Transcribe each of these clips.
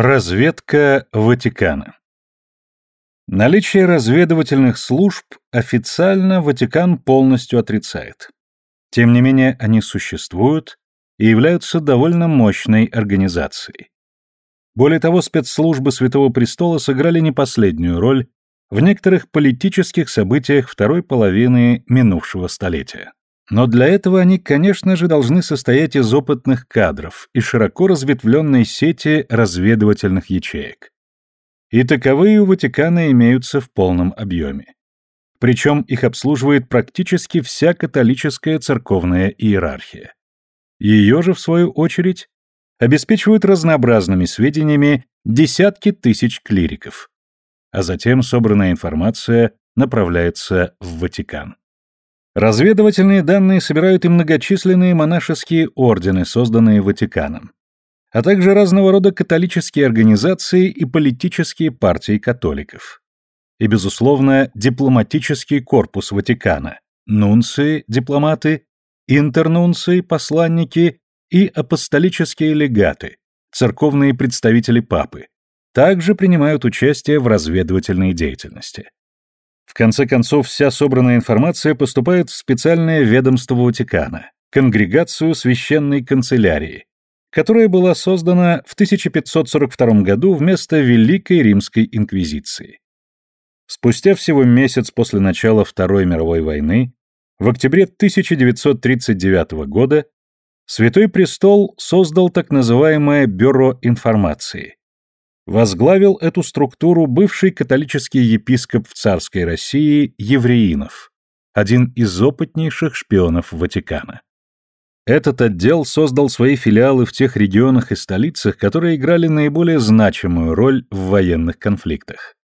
Разведка Ватикана Наличие разведывательных служб официально Ватикан полностью отрицает. Тем не менее, они существуют и являются довольно мощной организацией. Более того, спецслужбы Святого Престола сыграли не последнюю роль в некоторых политических событиях второй половины минувшего столетия. Но для этого они, конечно же, должны состоять из опытных кадров и широко разветвленной сети разведывательных ячеек и таковые у Ватикана имеются в полном объеме. Причем их обслуживает практически вся католическая церковная иерархия. Ее же, в свою очередь, обеспечивают разнообразными сведениями десятки тысяч клириков. А затем собранная информация направляется в Ватикан. Разведывательные данные собирают и многочисленные монашеские ордены, созданные Ватиканом а также разного рода католические организации и политические партии католиков. И, безусловно, дипломатический корпус Ватикана, нунции, дипломаты, интернунции, посланники и апостолические легаты, церковные представители папы, также принимают участие в разведывательной деятельности. Конце концов, вся собранная информация поступает в специальное ведомство Ватикана, конгрегацию священной канцелярии, которая была создана в 1542 году вместо Великой Римской Инквизиции. Спустя всего месяц после начала Второй мировой войны, в октябре 1939 года, Святой Престол создал так называемое Бюро информации. Возглавил эту структуру бывший католический епископ в царской России Евреинов, один из опытнейших шпионов Ватикана. Этот отдел создал свои филиалы в тех регионах и столицах, которые играли наиболее значимую роль в военных конфликтах.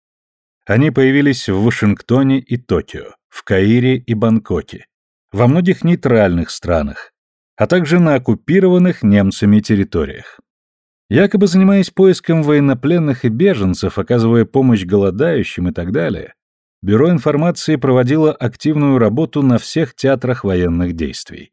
Они появились в Вашингтоне и Токио, в Каире и Бангкоке, во многих нейтральных странах, а также на оккупированных немцами территориях. Якобы занимаясь поиском военнопленных и беженцев, оказывая помощь голодающим и так далее, Бюро информации проводило активную работу на всех театрах военных действий.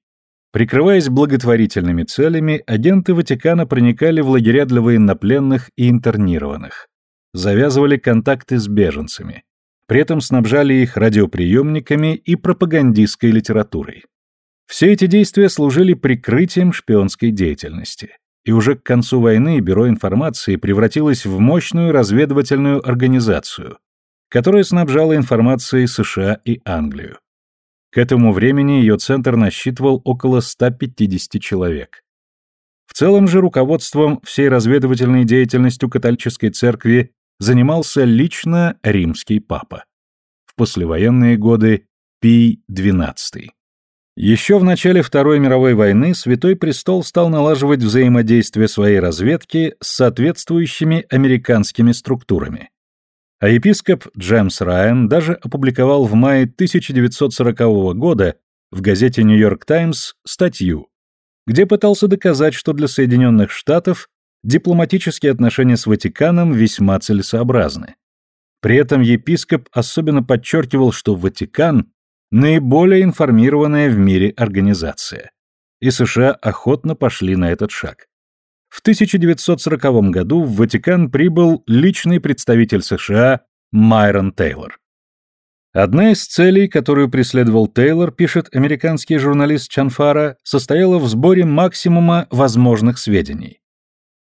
Прикрываясь благотворительными целями, агенты Ватикана проникали в лагеря для военнопленных и интернированных, завязывали контакты с беженцами, при этом снабжали их радиоприемниками и пропагандистской литературой. Все эти действия служили прикрытием шпионской деятельности. И уже к концу войны Бюро информации превратилось в мощную разведывательную организацию, которая снабжала информацией США и Англию. К этому времени ее центр насчитывал около 150 человек. В целом же руководством всей разведывательной деятельностью католической церкви занимался лично римский папа. В послевоенные годы Пий XII. Еще в начале Второй мировой войны Святой Престол стал налаживать взаимодействие своей разведки с соответствующими американскими структурами. А епископ Джеймс Райан даже опубликовал в мае 1940 года в газете «Нью-Йорк Таймс» статью, где пытался доказать, что для Соединенных Штатов дипломатические отношения с Ватиканом весьма целесообразны. При этом епископ особенно подчеркивал, что Ватикан – наиболее информированная в мире организация, и США охотно пошли на этот шаг. В 1940 году в Ватикан прибыл личный представитель США Майрон Тейлор. Одна из целей, которую преследовал Тейлор, пишет американский журналист Чанфара, состояла в сборе максимума возможных сведений.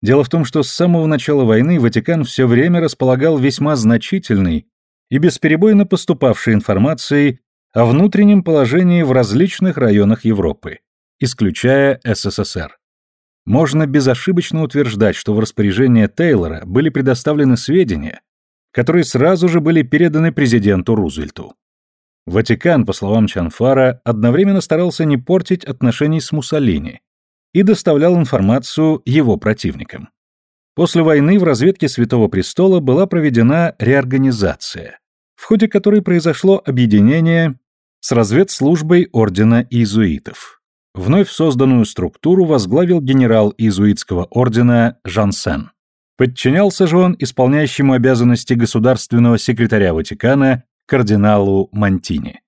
Дело в том, что с самого начала войны Ватикан все время располагал весьма значительной и бесперебойно поступавшей информацией о внутреннем положении в различных районах Европы, исключая СССР можно безошибочно утверждать, что в распоряжение Тейлора были предоставлены сведения, которые сразу же были переданы президенту Рузвельту. Ватикан, по словам Чанфара, одновременно старался не портить отношений с Муссолини и доставлял информацию его противникам. После войны в разведке Святого Престола была проведена реорганизация, в ходе которой произошло объединение с разведслужбой Ордена Иезуитов. Вновь созданную структуру возглавил генерал иезуитского ордена Жансен. Подчинялся же он исполняющему обязанности государственного секретаря Ватикана кардиналу Мантини.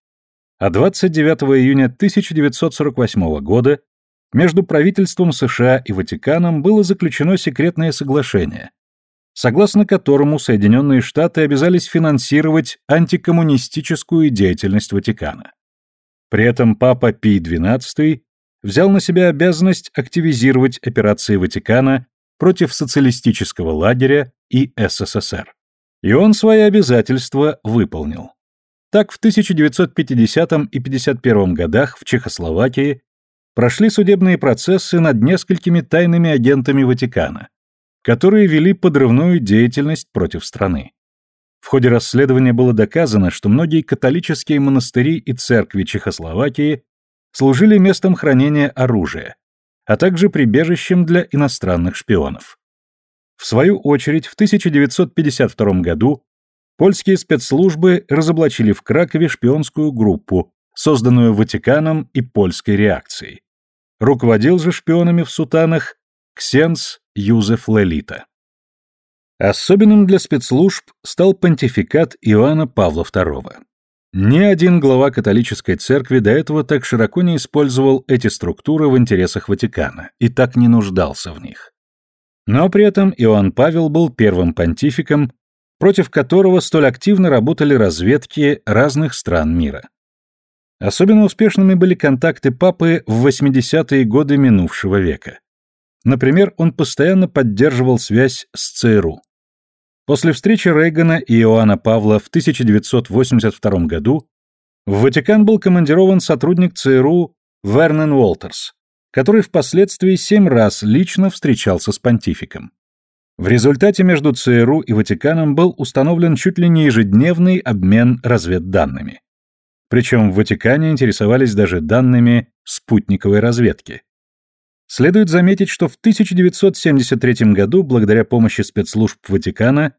А 29 июня 1948 года между правительством США и Ватиканом было заключено секретное соглашение, согласно которому Соединенные Штаты обязались финансировать антикоммунистическую деятельность Ватикана. При этом Папа Пий XII взял на себя обязанность активизировать операции Ватикана против социалистического лагеря и СССР. И он свои обязательства выполнил. Так в 1950 и 51 годах в Чехословакии прошли судебные процессы над несколькими тайными агентами Ватикана, которые вели подрывную деятельность против страны. В ходе расследования было доказано, что многие католические монастыри и церкви Чехословакии служили местом хранения оружия, а также прибежищем для иностранных шпионов. В свою очередь, в 1952 году польские спецслужбы разоблачили в Кракове шпионскую группу, созданную Ватиканом и польской реакцией. Руководил же шпионами в сутанах Ксенс Юзеф Лелита. Особенным для спецслужб стал понтификат Иоанна Павла II. Ни один глава католической церкви до этого так широко не использовал эти структуры в интересах Ватикана и так не нуждался в них. Но при этом Иоанн Павел был первым понтификом, против которого столь активно работали разведки разных стран мира. Особенно успешными были контакты папы в 80-е годы минувшего века. Например, он постоянно поддерживал связь с ЦРУ. После встречи Рейгана и Иоанна Павла в 1982 году в Ватикан был командирован сотрудник ЦРУ Вернон Уолтерс, который впоследствии семь раз лично встречался с понтификом. В результате между ЦРУ и Ватиканом был установлен чуть ли не ежедневный обмен разведданными. Причем в Ватикане интересовались даже данными спутниковой разведки. Следует заметить, что в 1973 году, благодаря помощи спецслужб Ватикана,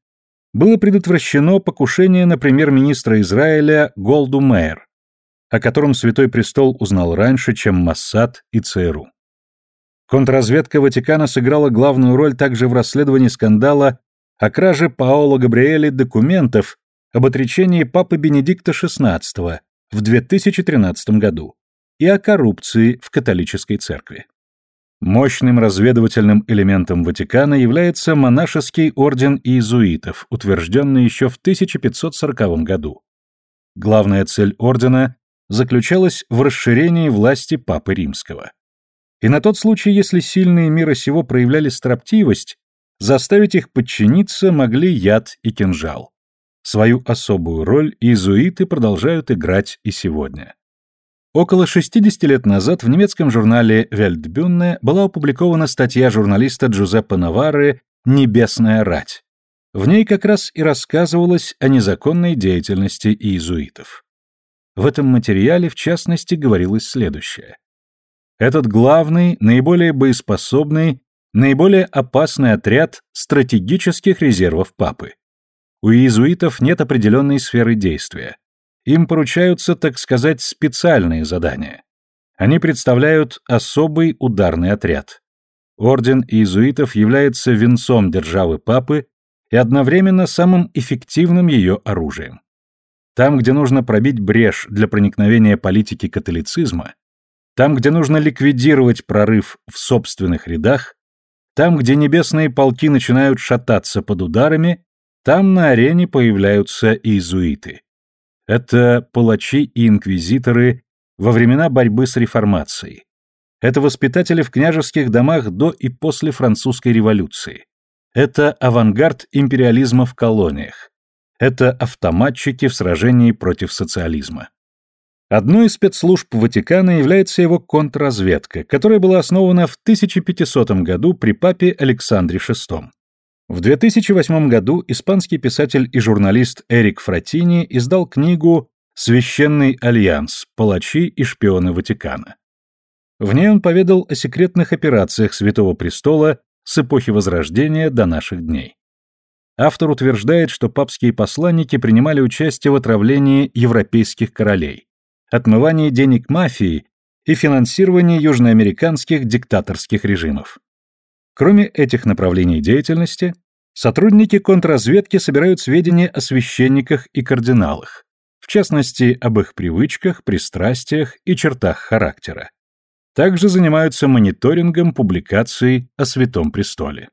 было предотвращено покушение на премьер-министра Израиля Голду Мэйр, о котором Святой Престол узнал раньше, чем Моссад и ЦРУ. Контрразведка Ватикана сыграла главную роль также в расследовании скандала о краже Паоло Габриэли документов об отречении Папы Бенедикта XVI в 2013 году и о коррупции в католической церкви. Мощным разведывательным элементом Ватикана является монашеский орден иезуитов, утвержденный еще в 1540 году. Главная цель ордена заключалась в расширении власти Папы Римского. И на тот случай, если сильные мира сего проявляли строптивость, заставить их подчиниться могли яд и кинжал. Свою особую роль иезуиты продолжают играть и сегодня. Около 60 лет назад в немецком журнале «Вельтбюнне» была опубликована статья журналиста Джузеппе Наварре «Небесная рать». В ней как раз и рассказывалось о незаконной деятельности иезуитов. В этом материале, в частности, говорилось следующее. Этот главный, наиболее боеспособный, наиболее опасный отряд стратегических резервов Папы. У иезуитов нет определенной сферы действия. Им поручаются, так сказать, специальные задания. Они представляют особый ударный отряд. Орден иезуитов является венцом державы Папы и одновременно самым эффективным ее оружием. Там, где нужно пробить брешь для проникновения политики католицизма, там, где нужно ликвидировать прорыв в собственных рядах, там, где небесные полки начинают шататься под ударами, там на арене появляются иезуиты. Это палачи и инквизиторы во времена борьбы с реформацией. Это воспитатели в княжеских домах до и после французской революции. Это авангард империализма в колониях. Это автоматчики в сражении против социализма. Одной из спецслужб Ватикана является его контрразведка, которая была основана в 1500 году при папе Александре VI. В 2008 году испанский писатель и журналист Эрик Фратини издал книгу «Священный альянс. Палачи и шпионы Ватикана». В ней он поведал о секретных операциях Святого Престола с эпохи Возрождения до наших дней. Автор утверждает, что папские посланники принимали участие в отравлении европейских королей, отмывании денег мафии и финансировании южноамериканских диктаторских режимов. Кроме этих направлений деятельности, сотрудники контрразведки собирают сведения о священниках и кардиналах, в частности, об их привычках, пристрастиях и чертах характера. Также занимаются мониторингом публикаций о Святом Престоле.